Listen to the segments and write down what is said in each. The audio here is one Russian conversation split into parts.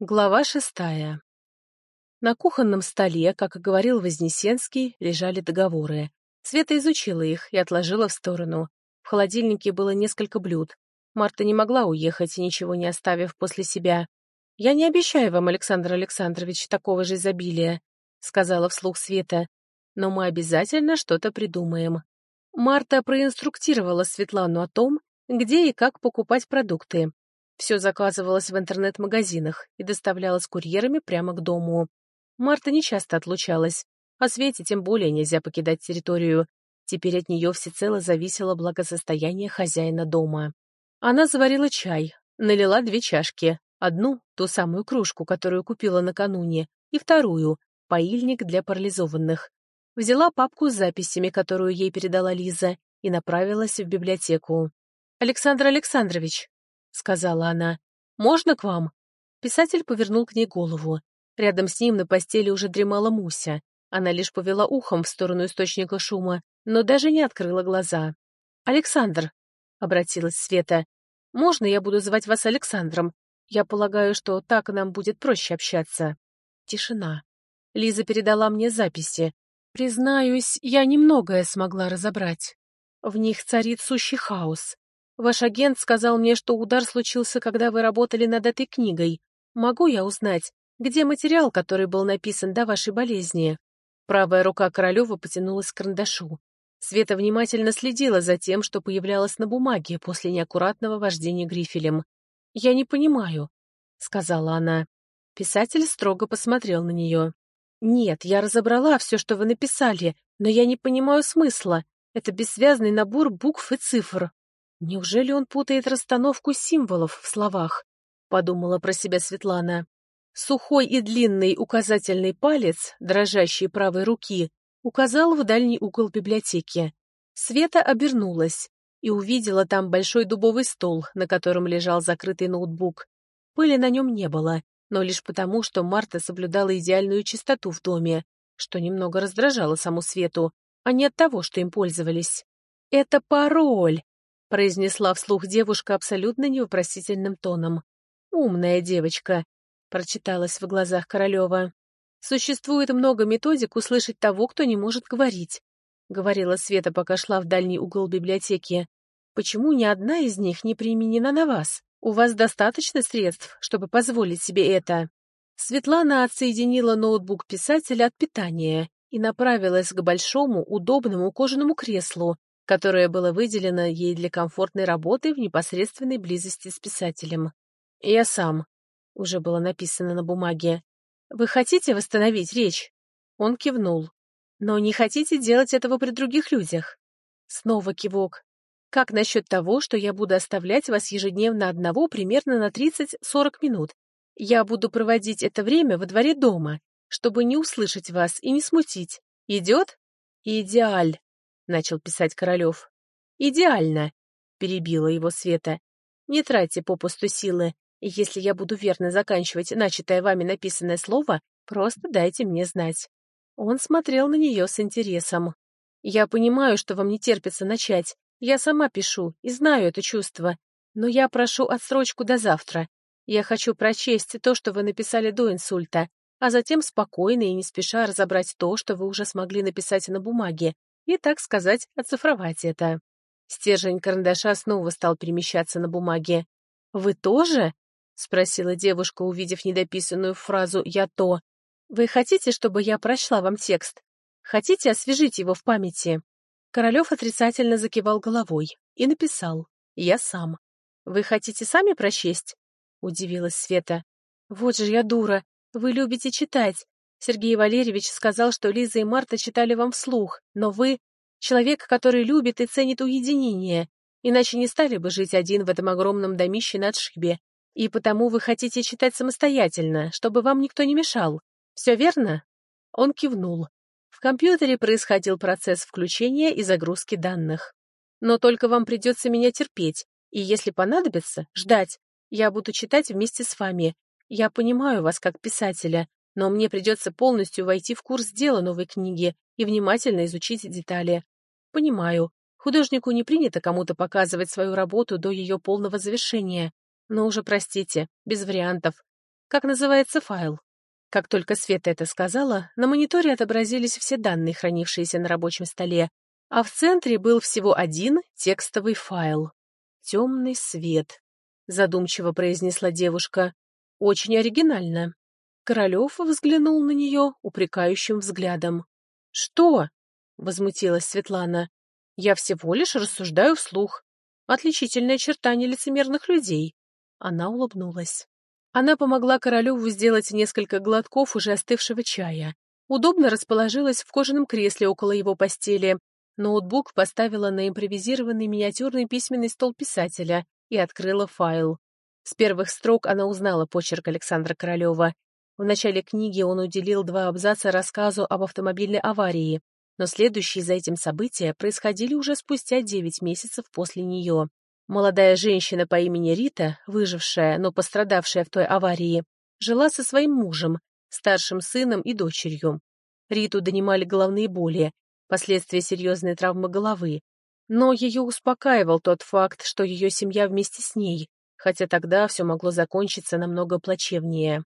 Глава шестая. На кухонном столе, как и говорил Вознесенский, лежали договоры. Света изучила их и отложила в сторону. В холодильнике было несколько блюд. Марта не могла уехать, ничего не оставив после себя. «Я не обещаю вам, Александр Александрович, такого же изобилия», — сказала вслух Света. «Но мы обязательно что-то придумаем». Марта проинструктировала Светлану о том, где и как покупать продукты. Все заказывалось в интернет-магазинах и доставлялось курьерами прямо к дому. Марта нечасто отлучалась, а Свете тем более нельзя покидать территорию. Теперь от нее всецело зависело благосостояние хозяина дома. Она заварила чай, налила две чашки. Одну, ту самую кружку, которую купила накануне, и вторую, поильник для парализованных. Взяла папку с записями, которую ей передала Лиза, и направилась в библиотеку. «Александр Александрович», — сказала она. «Можно к вам?» Писатель повернул к ней голову. Рядом с ним на постели уже дремала Муся. Она лишь повела ухом в сторону источника шума, но даже не открыла глаза. «Александр», — обратилась Света, — «можно я буду звать вас Александром? Я полагаю, что так нам будет проще общаться». Тишина. Лиза передала мне записи. Признаюсь, я немногое смогла разобрать. В них царит сущий хаос. Ваш агент сказал мне, что удар случился, когда вы работали над этой книгой. Могу я узнать, где материал, который был написан до вашей болезни?» Правая рука Королева потянулась к карандашу. Света внимательно следила за тем, что появлялось на бумаге после неаккуратного вождения грифелем. «Я не понимаю», — сказала она. Писатель строго посмотрел на нее. «Нет, я разобрала все, что вы написали, но я не понимаю смысла. Это бессвязный набор букв и цифр». Неужели он путает расстановку символов в словах? Подумала про себя Светлана. Сухой и длинный указательный палец, дрожащий правой руки, указал в дальний угол библиотеки. Света обернулась и увидела там большой дубовый стол, на котором лежал закрытый ноутбук. Пыли на нем не было, но лишь потому, что Марта соблюдала идеальную чистоту в доме, что немного раздражало саму Свету, а не от того, что им пользовались. «Это пароль!» Произнесла вслух девушка абсолютно невопросительным тоном. «Умная девочка», — прочиталась в глазах Королева. «Существует много методик услышать того, кто не может говорить», — говорила Света, пока шла в дальний угол библиотеки. «Почему ни одна из них не применена на вас? У вас достаточно средств, чтобы позволить себе это?» Светлана отсоединила ноутбук писателя от питания и направилась к большому, удобному кожаному креслу, которое было выделено ей для комфортной работы в непосредственной близости с писателем. «Я сам», — уже было написано на бумаге. «Вы хотите восстановить речь?» Он кивнул. «Но не хотите делать этого при других людях?» Снова кивок. «Как насчет того, что я буду оставлять вас ежедневно одного примерно на 30-40 минут? Я буду проводить это время во дворе дома, чтобы не услышать вас и не смутить. Идет?» «Идеаль», — начал писать Королев. «Идеально!» — перебила его Света. «Не тратьте попусту силы. Если я буду верно заканчивать начатое вами написанное слово, просто дайте мне знать». Он смотрел на нее с интересом. «Я понимаю, что вам не терпится начать. Я сама пишу и знаю это чувство. Но я прошу отсрочку до завтра. Я хочу прочесть то, что вы написали до инсульта, а затем спокойно и не спеша разобрать то, что вы уже смогли написать на бумаге, и, так сказать, оцифровать это. Стержень карандаша снова стал перемещаться на бумаге. «Вы тоже?» — спросила девушка, увидев недописанную фразу «я то». «Вы хотите, чтобы я прочла вам текст? Хотите освежить его в памяти?» Королев отрицательно закивал головой и написал «Я сам». «Вы хотите сами прочесть?» — удивилась Света. «Вот же я дура. Вы любите читать. Сергей Валерьевич сказал, что Лиза и Марта читали вам вслух, но вы — человек, который любит и ценит уединение, иначе не стали бы жить один в этом огромном домище на отшибе. И потому вы хотите читать самостоятельно, чтобы вам никто не мешал. Все верно?» Он кивнул. В компьютере происходил процесс включения и загрузки данных. «Но только вам придется меня терпеть, и, если понадобится, ждать. Я буду читать вместе с вами. Я понимаю вас как писателя, но мне придется полностью войти в курс дела новой книги и внимательно изучить детали. Понимаю, художнику не принято кому-то показывать свою работу до ее полного завершения, но уже простите, без вариантов. как называется файл. Как только Света это сказала, на мониторе отобразились все данные, хранившиеся на рабочем столе, а в центре был всего один текстовый файл. «Темный свет», — задумчиво произнесла девушка. «Очень оригинально». Королев взглянул на нее упрекающим взглядом. «Что?» — возмутилась Светлана. «Я всего лишь рассуждаю вслух. Отличительная черта нелицемерных людей». Она улыбнулась. Она помогла Королеву сделать несколько глотков уже остывшего чая. Удобно расположилась в кожаном кресле около его постели. Ноутбук поставила на импровизированный миниатюрный письменный стол писателя и открыла файл. С первых строк она узнала почерк Александра Королева. В начале книги он уделил два абзаца рассказу об автомобильной аварии, но следующие за этим события происходили уже спустя девять месяцев после нее. Молодая женщина по имени Рита, выжившая, но пострадавшая в той аварии, жила со своим мужем, старшим сыном и дочерью. Риту донимали головные боли, последствия серьезной травмы головы. Но ее успокаивал тот факт, что ее семья вместе с ней, хотя тогда все могло закончиться намного плачевнее.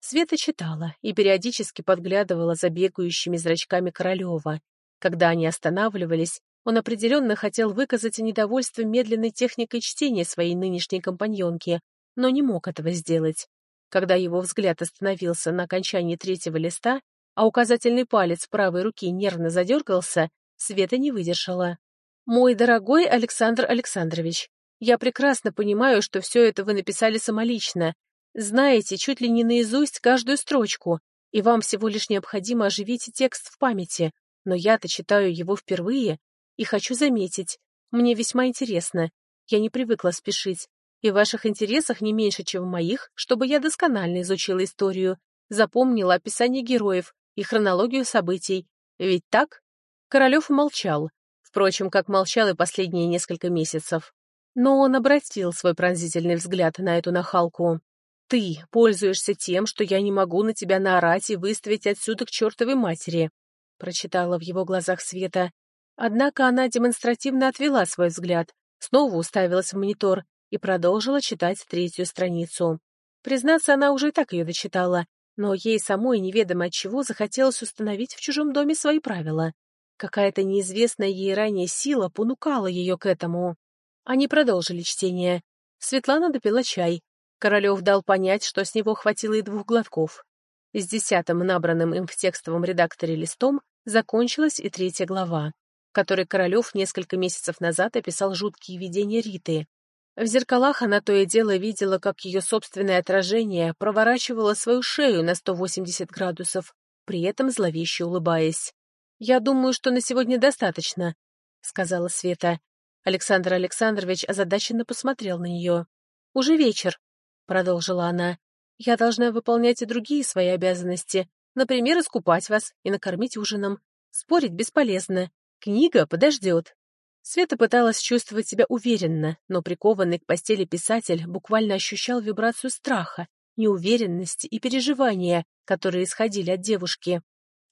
Света читала и периодически подглядывала за бегающими зрачками Королева. Когда они останавливались, он определенно хотел выказать недовольство медленной техникой чтения своей нынешней компаньонки, но не мог этого сделать. Когда его взгляд остановился на окончании третьего листа, а указательный палец правой руки нервно задергался, Света не выдержала. «Мой дорогой Александр Александрович, я прекрасно понимаю, что все это вы написали самолично, знаете чуть ли не наизусть каждую строчку, и вам всего лишь необходимо оживить текст в памяти, но я-то читаю его впервые и хочу заметить, мне весьма интересно, я не привыкла спешить, и в ваших интересах не меньше, чем в моих, чтобы я досконально изучила историю, запомнила описание героев и хронологию событий. Ведь так? Королев молчал, впрочем, как молчал и последние несколько месяцев. Но он обратил свой пронзительный взгляд на эту нахалку. Ты пользуешься тем, что я не могу на тебя наорать и выставить отсюда к чертовой матери», — прочитала в его глазах Света. Однако она демонстративно отвела свой взгляд, снова уставилась в монитор и продолжила читать третью страницу. Признаться, она уже и так ее дочитала, но ей самой неведомо от чего захотелось установить в чужом доме свои правила. Какая-то неизвестная ей ранее сила понукала ее к этому. Они продолжили чтение. Светлана допила чай, Королев дал понять, что с него хватило и двух глотков. С десятым набранным им в текстовом редакторе листом закончилась и третья глава, в которой Королев несколько месяцев назад описал жуткие видения Риты. В зеркалах она то и дело видела, как ее собственное отражение проворачивало свою шею на 180 градусов, при этом зловеще улыбаясь. «Я думаю, что на сегодня достаточно», — сказала Света. Александр Александрович озадаченно посмотрел на нее. «Уже вечер продолжила она, я должна выполнять и другие свои обязанности, например, искупать вас и накормить ужином. Спорить бесполезно. Книга подождет. Света пыталась чувствовать себя уверенно, но прикованный к постели писатель буквально ощущал вибрацию страха, неуверенности и переживания, которые исходили от девушки.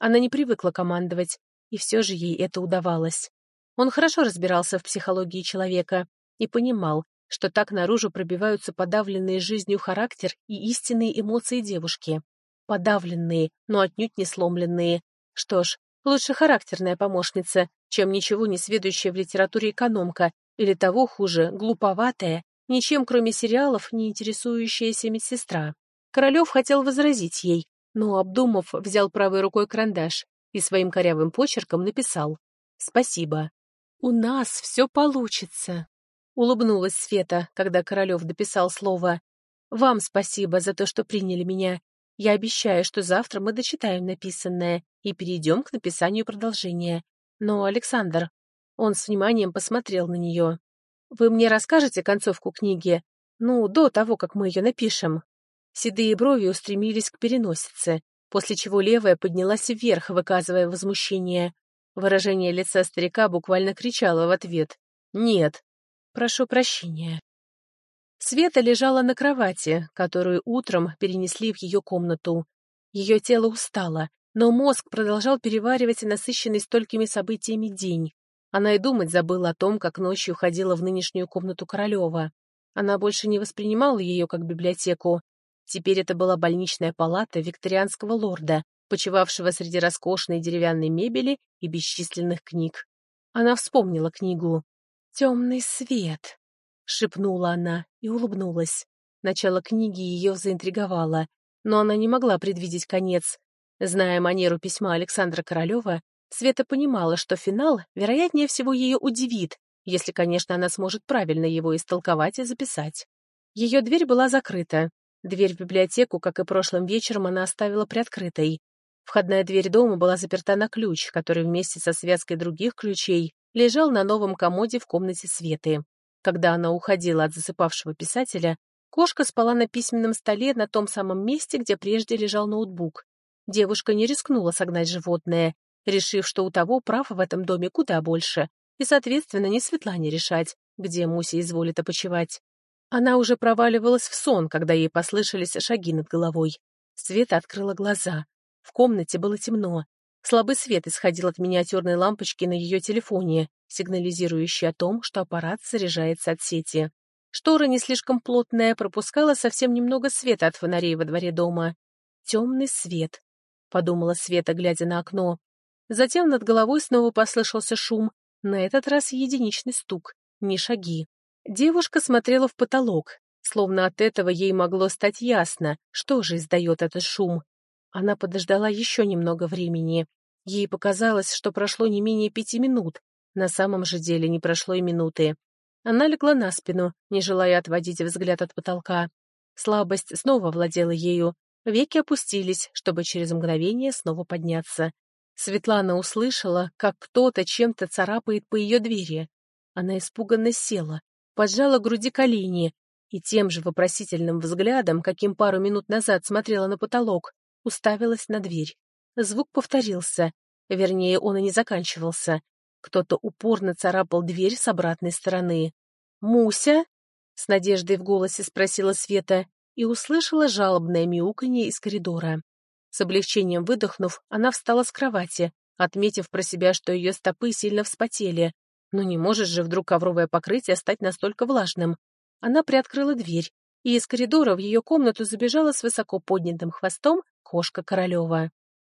Она не привыкла командовать, и все же ей это удавалось. Он хорошо разбирался в психологии человека и понимал, что так наружу пробиваются подавленные жизнью характер и истинные эмоции девушки. Подавленные, но отнюдь не сломленные. Что ж, лучше характерная помощница, чем ничего не сведущая в литературе экономка, или того хуже, глуповатая, ничем кроме сериалов не интересующаяся медсестра. Королев хотел возразить ей, но, обдумав, взял правой рукой карандаш и своим корявым почерком написал «Спасибо». «У нас все получится». Улыбнулась Света, когда Королев дописал слово. «Вам спасибо за то, что приняли меня. Я обещаю, что завтра мы дочитаем написанное и перейдем к написанию продолжения. Но, Александр...» Он с вниманием посмотрел на нее. «Вы мне расскажете концовку книги? Ну, до того, как мы ее напишем?» Седые брови устремились к переносице, после чего левая поднялась вверх, выказывая возмущение. Выражение лица старика буквально кричало в ответ. «Нет, Прошу прощения. Света лежала на кровати, которую утром перенесли в ее комнату. Ее тело устало, но мозг продолжал переваривать насыщенный столькими событиями день. Она и думать забыла о том, как ночью ходила в нынешнюю комнату Королева. Она больше не воспринимала ее как библиотеку. Теперь это была больничная палата викторианского лорда, почивавшего среди роскошной деревянной мебели и бесчисленных книг. Она вспомнила книгу. «Темный свет», — шепнула она и улыбнулась. Начало книги ее заинтриговало, но она не могла предвидеть конец. Зная манеру письма Александра Королева, Света понимала, что финал, вероятнее всего, ее удивит, если, конечно, она сможет правильно его истолковать и записать. Ее дверь была закрыта. Дверь в библиотеку, как и прошлым вечером, она оставила приоткрытой. Входная дверь дома была заперта на ключ, который вместе со связкой других ключей лежал на новом комоде в комнате Светы. Когда она уходила от засыпавшего писателя, кошка спала на письменном столе на том самом месте, где прежде лежал ноутбук. Девушка не рискнула согнать животное, решив, что у того прав в этом доме куда больше, и, соответственно, не Светлане решать, где Муся изволит опочивать. Она уже проваливалась в сон, когда ей послышались шаги над головой. Света открыла глаза. В комнате было темно. Слабый свет исходил от миниатюрной лампочки на ее телефоне, сигнализирующей о том, что аппарат заряжается от сети. Штора не слишком плотная, пропускала совсем немного света от фонарей во дворе дома. «Темный свет», — подумала Света, глядя на окно. Затем над головой снова послышался шум, на этот раз единичный стук, не шаги. Девушка смотрела в потолок, словно от этого ей могло стать ясно, что же издает этот шум. Она подождала еще немного времени. Ей показалось, что прошло не менее пяти минут. На самом же деле не прошло и минуты. Она легла на спину, не желая отводить взгляд от потолка. Слабость снова владела ею. Веки опустились, чтобы через мгновение снова подняться. Светлана услышала, как кто-то чем-то царапает по ее двери. Она испуганно села, поджала груди колени и тем же вопросительным взглядом, каким пару минут назад смотрела на потолок, уставилась на дверь. Звук повторился, вернее, он и не заканчивался. Кто-то упорно царапал дверь с обратной стороны. «Муся?» — с надеждой в голосе спросила Света и услышала жалобное мяуканье из коридора. С облегчением выдохнув, она встала с кровати, отметив про себя, что ее стопы сильно вспотели. Но не может же вдруг ковровое покрытие стать настолько влажным. Она приоткрыла дверь, и из коридора в ее комнату забежала с высоко поднятым хвостом кошка Королева.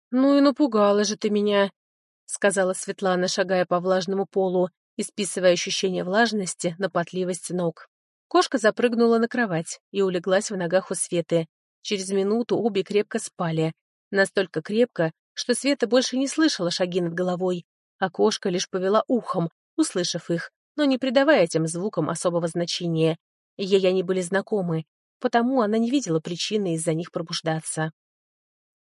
«Ну и напугала же ты меня», — сказала Светлана, шагая по влажному полу и списывая ощущение влажности на потливость ног. Кошка запрыгнула на кровать и улеглась в ногах у Светы. Через минуту обе крепко спали. Настолько крепко, что Света больше не слышала шаги над головой, а кошка лишь повела ухом, услышав их, но не придавая этим звукам особого значения. Ей они были знакомы, потому она не видела причины из-за них пробуждаться.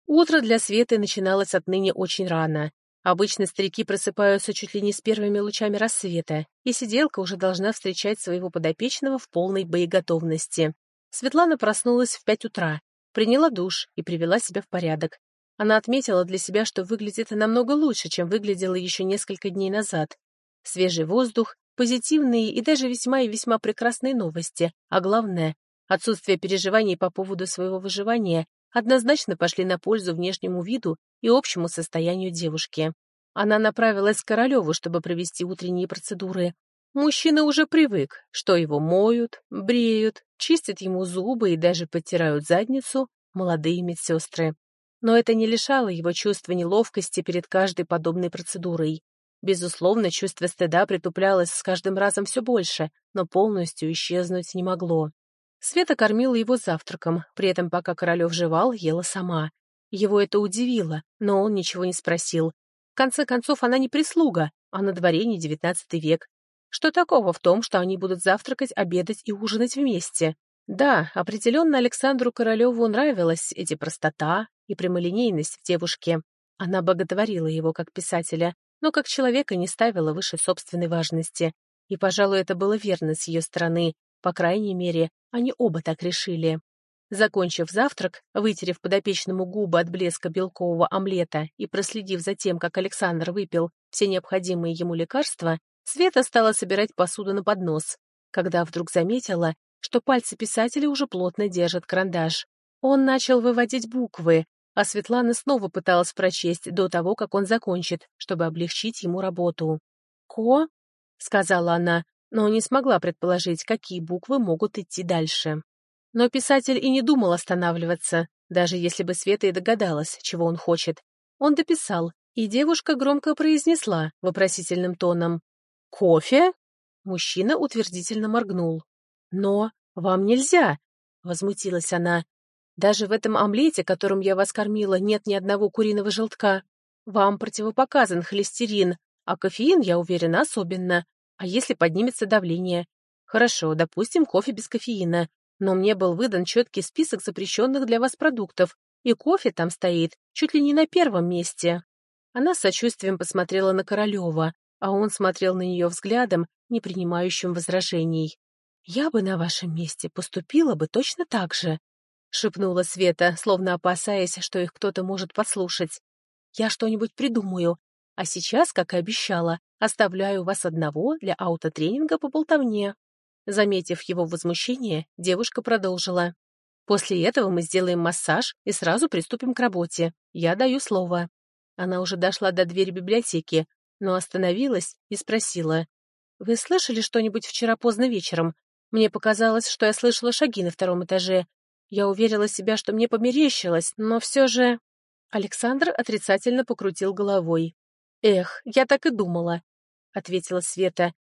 Утро для Светы начиналось отныне очень рано. Обычно старики просыпаются чуть ли не с первыми лучами рассвета, и сиделка уже должна встречать своего подопечного в полной боеготовности. Светлана проснулась в пять утра, приняла душ и привела себя в порядок. Она отметила для себя, что выглядит намного лучше, чем выглядела еще несколько дней назад. Свежий воздух, позитивные и даже весьма и весьма прекрасные новости, а главное — отсутствие переживаний по поводу своего выживания однозначно пошли на пользу внешнему виду и общему состоянию девушки. Она направилась к Королеву, чтобы провести утренние процедуры. Мужчина уже привык, что его моют, бреют, чистят ему зубы и даже подтирают задницу молодые медсестры. Но это не лишало его чувства неловкости перед каждой подобной процедурой. Безусловно, чувство стыда притуплялось с каждым разом все больше, но полностью исчезнуть не могло. Света кормила его завтраком, при этом пока Королев жевал, ела сама. Его это удивило, но он ничего не спросил. В конце концов, она не прислуга, а на дворе не девятнадцатый век. Что такого в том, что они будут завтракать, обедать и ужинать вместе? Да, определенно Александру Королеву нравилась эти простота и прямолинейность в девушке. Она боготворила его как писателя, но как человека не ставила выше собственной важности. И, пожалуй, это было верно с ее стороны, по крайней мере, они оба так решили. Закончив завтрак, вытерев подопечному губы от блеска белкового омлета и проследив за тем, как Александр выпил все необходимые ему лекарства, Света стала собирать посуду на поднос, когда вдруг заметила, что пальцы писателя уже плотно держат карандаш. Он начал выводить буквы, а Светлана снова пыталась прочесть до того, как он закончит, чтобы облегчить ему работу. «Ко?» — сказала она, но не смогла предположить, какие буквы могут идти дальше. Но писатель и не думал останавливаться, даже если бы Света и догадалась, чего он хочет. Он дописал, и девушка громко произнесла вопросительным тоном «Кофе?» Мужчина утвердительно моргнул. «Но вам нельзя!» — возмутилась она. «Даже в этом омлете, которым я вас кормила, нет ни одного куриного желтка. Вам противопоказан холестерин, а кофеин, я уверена, особенно. А если поднимется давление? Хорошо, допустим, кофе без кофеина. Но мне был выдан четкий список запрещенных для вас продуктов, и кофе там стоит чуть ли не на первом месте. Она с сочувствием посмотрела на Королева, а он смотрел на нее взглядом, не принимающим возражений. «Я бы на вашем месте поступила бы точно так же», — шепнула Света, словно опасаясь, что их кто-то может подслушать. «Я что-нибудь придумаю, а сейчас, как и обещала, оставляю вас одного для аутотренинга по болтовне». Заметив его возмущение, девушка продолжила. «После этого мы сделаем массаж и сразу приступим к работе. Я даю слово». Она уже дошла до двери библиотеки, но остановилась и спросила. «Вы слышали что-нибудь вчера поздно вечером? Мне показалось, что я слышала шаги на втором этаже. Я уверила себя, что мне померещилось, но все же...» Александр отрицательно покрутил головой. «Эх, я так и думала», — ответила Света.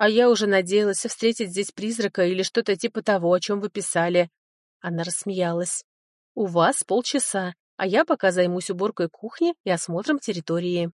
А я уже надеялась встретить здесь призрака или что-то типа того, о чем вы писали. Она рассмеялась. У вас полчаса, а я пока займусь уборкой кухни и осмотром территории.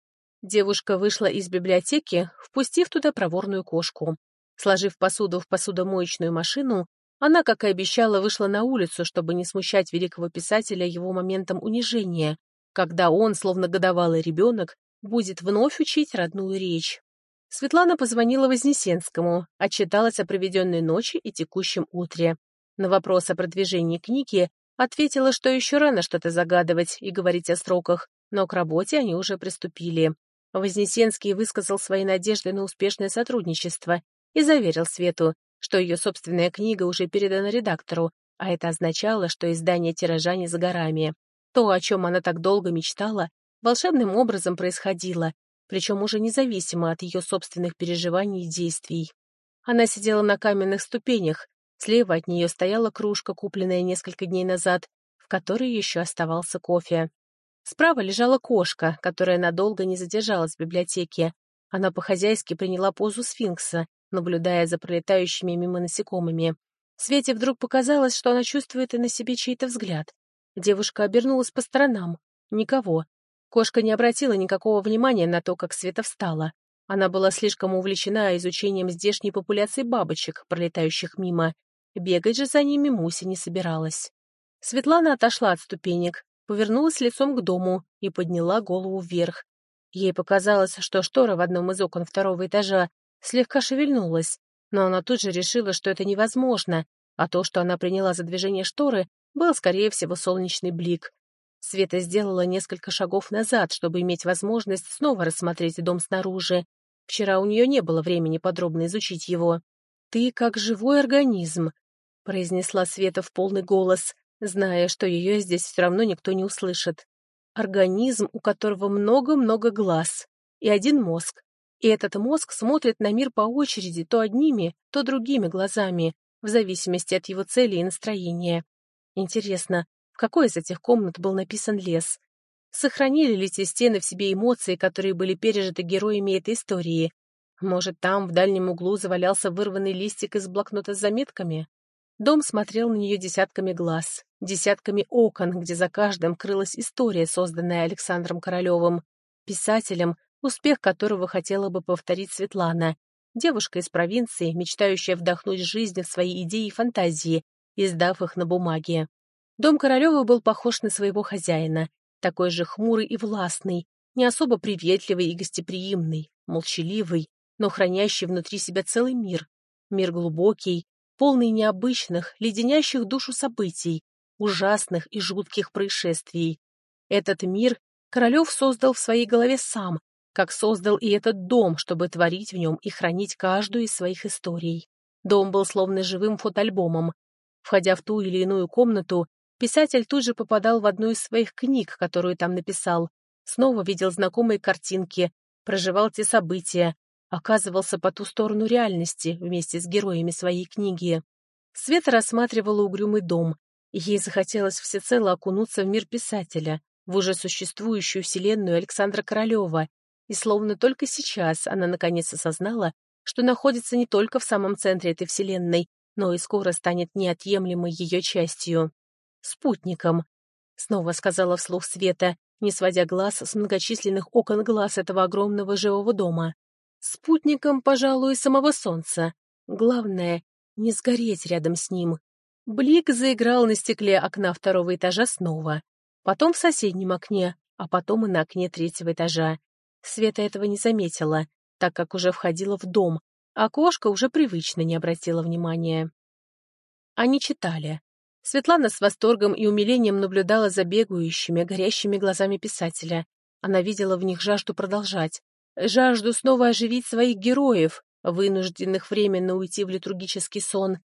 Девушка вышла из библиотеки, впустив туда проворную кошку. Сложив посуду в посудомоечную машину, она, как и обещала, вышла на улицу, чтобы не смущать великого писателя его моментом унижения, когда он, словно годовалый ребенок, будет вновь учить родную речь. Светлана позвонила Вознесенскому, отчиталась о проведенной ночи и текущем утре. На вопрос о продвижении книги ответила, что еще рано что-то загадывать и говорить о сроках, но к работе они уже приступили. Вознесенский высказал свои надежды на успешное сотрудничество и заверил Свету, что ее собственная книга уже передана редактору, а это означало, что издание тиража не за горами. То, о чем она так долго мечтала, волшебным образом происходило, причем уже независимо от ее собственных переживаний и действий. Она сидела на каменных ступенях, слева от нее стояла кружка, купленная несколько дней назад, в которой еще оставался кофе. Справа лежала кошка, которая надолго не задержалась в библиотеке. Она по-хозяйски приняла позу сфинкса, наблюдая за пролетающими мимо насекомыми. Свете вдруг показалось, что она чувствует и на себе чей-то взгляд. Девушка обернулась по сторонам. Никого. Кошка не обратила никакого внимания на то, как Света встала. Она была слишком увлечена изучением здешней популяции бабочек, пролетающих мимо. Бегать же за ними Муся не собиралась. Светлана отошла от ступенек, повернулась лицом к дому и подняла голову вверх. Ей показалось, что штора в одном из окон второго этажа слегка шевельнулась, но она тут же решила, что это невозможно, а то, что она приняла за движение шторы, был, скорее всего, солнечный блик. Света сделала несколько шагов назад, чтобы иметь возможность снова рассмотреть дом снаружи. Вчера у нее не было времени подробно изучить его. «Ты как живой организм», — произнесла Света в полный голос, зная, что ее здесь все равно никто не услышит. «Организм, у которого много-много глаз и один мозг. И этот мозг смотрит на мир по очереди то одними, то другими глазами, в зависимости от его цели и настроения. Интересно, какой из этих комнат был написан лес. Сохранили ли те стены в себе эмоции, которые были пережиты героями этой истории? Может, там, в дальнем углу, завалялся вырванный листик из блокнота с заметками? Дом смотрел на нее десятками глаз, десятками окон, где за каждым крылась история, созданная Александром Королевым, писателем, успех которого хотела бы повторить Светлана, девушка из провинции, мечтающая вдохнуть жизнь в свои идеи и фантазии, издав их на бумаге. Дом Королева был похож на своего хозяина, такой же хмурый и властный, не особо приветливый и гостеприимный, молчаливый, но хранящий внутри себя целый мир. Мир глубокий, полный необычных, леденящих душу событий, ужасных и жутких происшествий. Этот мир Королев создал в своей голове сам, как создал и этот дом, чтобы творить в нем и хранить каждую из своих историй. Дом был словно живым фотоальбомом. Входя в ту или иную комнату, Писатель тут же попадал в одну из своих книг, которую там написал, снова видел знакомые картинки, проживал те события, оказывался по ту сторону реальности вместе с героями своей книги. Света рассматривала угрюмый дом, и ей захотелось всецело окунуться в мир писателя, в уже существующую вселенную Александра Королева, и словно только сейчас она наконец осознала, что находится не только в самом центре этой вселенной, но и скоро станет неотъемлемой ее частью. «Спутником», — снова сказала вслух Света, не сводя глаз с многочисленных окон глаз этого огромного живого дома. «Спутником, пожалуй, самого солнца. Главное — не сгореть рядом с ним». Блик заиграл на стекле окна второго этажа снова, потом в соседнем окне, а потом и на окне третьего этажа. Света этого не заметила, так как уже входила в дом, а кошка уже привычно не обратила внимания. Они читали. Светлана с восторгом и умилением наблюдала за бегающими, горящими глазами писателя. Она видела в них жажду продолжать, жажду снова оживить своих героев, вынужденных временно уйти в литургический сон.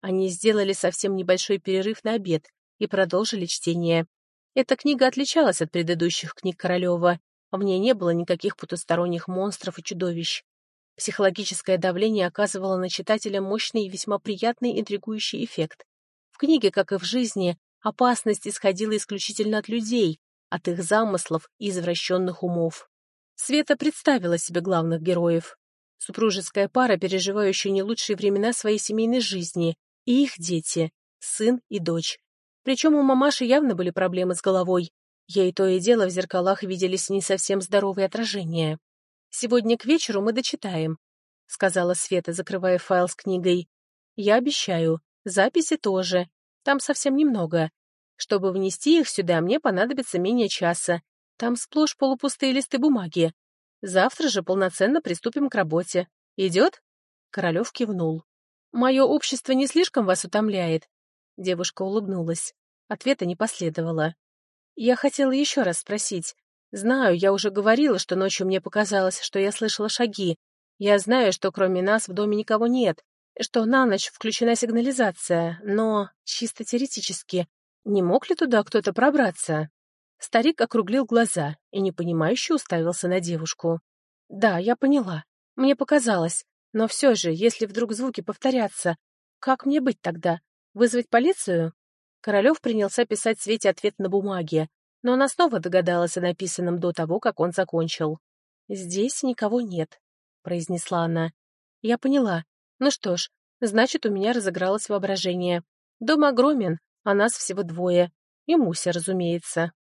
Они сделали совсем небольшой перерыв на обед и продолжили чтение. Эта книга отличалась от предыдущих книг Королева. В ней не было никаких потусторонних монстров и чудовищ. Психологическое давление оказывало на читателя мощный и весьма приятный интригующий эффект. В книге, как и в жизни, опасность исходила исключительно от людей, от их замыслов и извращенных умов. Света представила себе главных героев. Супружеская пара, переживающая не лучшие времена своей семейной жизни, и их дети, сын и дочь. Причем у мамаши явно были проблемы с головой, Ей то и дело в зеркалах виделись не совсем здоровые отражения. «Сегодня к вечеру мы дочитаем», — сказала Света, закрывая файл с книгой. «Я обещаю. Записи тоже. Там совсем немного. Чтобы внести их сюда, мне понадобится менее часа. Там сплошь полупустые листы бумаги. Завтра же полноценно приступим к работе. Идет?» Королев кивнул. «Мое общество не слишком вас утомляет?» Девушка улыбнулась. Ответа не последовало. Я хотела еще раз спросить. Знаю, я уже говорила, что ночью мне показалось, что я слышала шаги. Я знаю, что кроме нас в доме никого нет, что на ночь включена сигнализация, но, чисто теоретически, не мог ли туда кто-то пробраться? Старик округлил глаза и непонимающе уставился на девушку. «Да, я поняла. Мне показалось. Но все же, если вдруг звуки повторятся, как мне быть тогда? Вызвать полицию?» Королев принялся писать Свете ответ на бумаге, но она снова догадалась о написанном до того, как он закончил. «Здесь никого нет», — произнесла она. «Я поняла. Ну что ж, значит, у меня разыгралось воображение. Дом огромен, а нас всего двое. И Муся, разумеется».